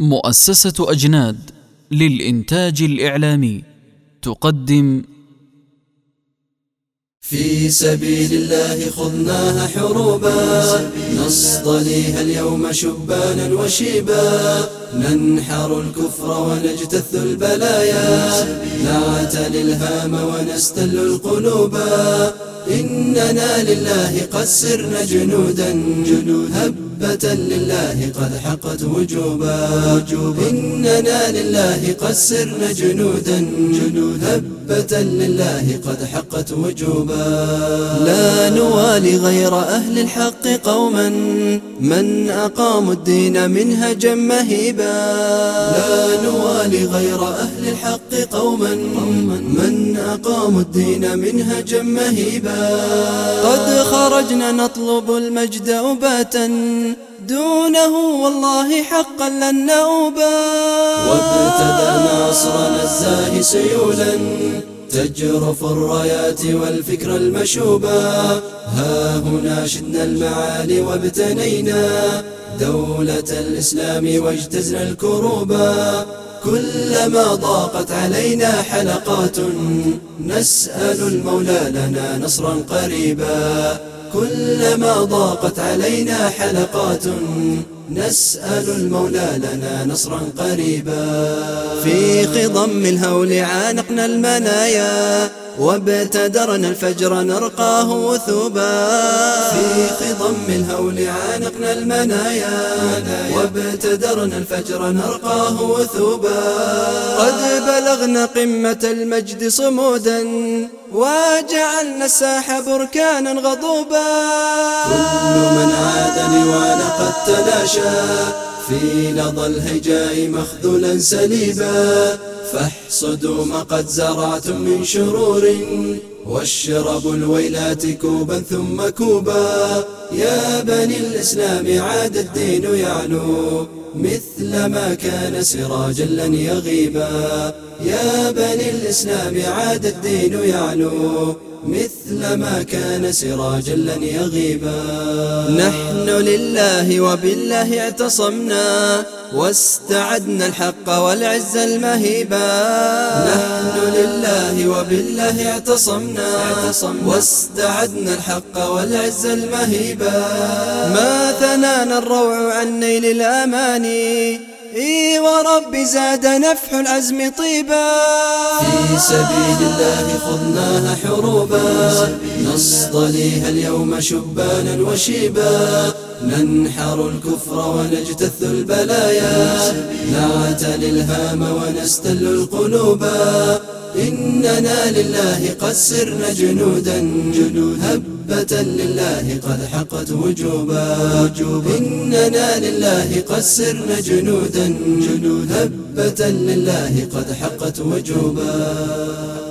مؤسسة أجناد للإنتاج الإعلامي تقدم في سبيل الله خذناها حروبا نصطليها اليوم شبانا وشيبا. ننحر الكفر ونجتث البلايا. نعتلي الهام ونستل القلوبا. إننا لله قد سرنا جنودا. جنود هبة لله قد حقت وجوبا. إننا لله قد سرنا جنودا. جنود هبة لله قد حقت وجوبا. لا نوالي غير أهل الحق قوما. من أقاموا الدين منهجا مهيبا لا نوالي غير أهل الحق قوما. من أقاموا الدين منهجا مهيبا قد خرجنا نطلب المجد أباتا. دونه والله حقا لن نؤبا وابتدأنا عصرنا الزاهي سيولا تجرف الرايات والفكر المشوبا. ها هنا شدنا المعالي وابتنينا دولة الإسلام واجتزنا الكروبا. كلما ضاقت علينا حلقات نسأل المولى لنا نصرا قريبا. كلما ضاقت علينا حلقات نسأل المولى لنا نصرا قريبا. في خضم الهول عانقنا المنايا وابتدرنا الفجر نرقاه وثوبا. في خضم الهول عانقنا المنايا وابتدرنا الفجر نرقاه وثوبا. قد بلغنا قمة المجد صمودا وجعلنا الساحة بركانا غضوبا. كل من عادني وأنا قد تلاشى في لظى الهجاء مخذولا سليبا. فاحصدوا ما قد زرعتم من شرور واشربوا الويلات كوبا ثم كوبا. يا بني الإسلام عاد الدين يعلو مثل ما كان سراجا لن يغيبا. يا بني الإسلام عاد الدين يعلو مثل ما كان سراجا لن يغيبا. نحن لله وبالله اعتصمنا واستعدنا الحق والعز المهيبا. نحن لله وبالله اعتصمنا واستعدنا الحق والعز المهيبا. ما ثنانا الروع عن نيل الأماني إي ورب زاد نفح العزم طيبا. في سبيل الله خذناها حروبا. نصطليها اليوم شبانا وشيبا. ننحر الكفر ونجتث البلايا. نعتلي الهام ونستل القلوبا إننا لله قد سرنا جنودا جنود هبة لله قد حقت وجوبا. إننا لله قد سرنا جنودا جنود هبة لله قد حقت وجوبا.